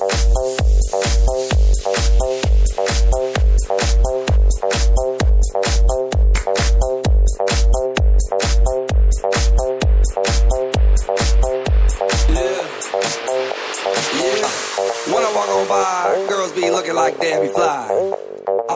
When I walk on by, girls be looking like Debbie Fly.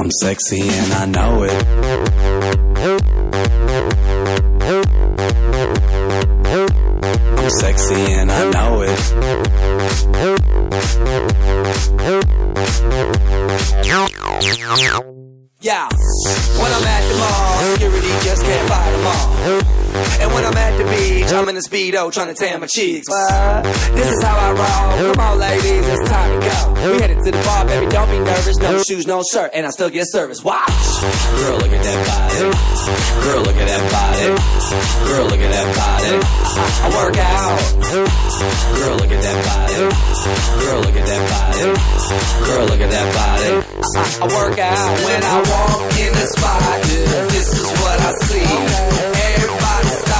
I'm sexy and I know it. I'm sexy and I know it. Yeah, when I'm at the mall, security just can't fight them all. And when I'm at the beach, I'm in a speedo trying to tan my cheeks. What? This is how I roll. We headed to the bar, baby. Don't be nervous. No shoes, no shirt, and I still get service. Watch. Girl, look at that body. Girl, look at that body. Girl, look at that body. I work out. Girl, look at that body. Girl, look at that body. Girl, look at that body. I, work out when I walk in the spot. This is what I see. Everybody stops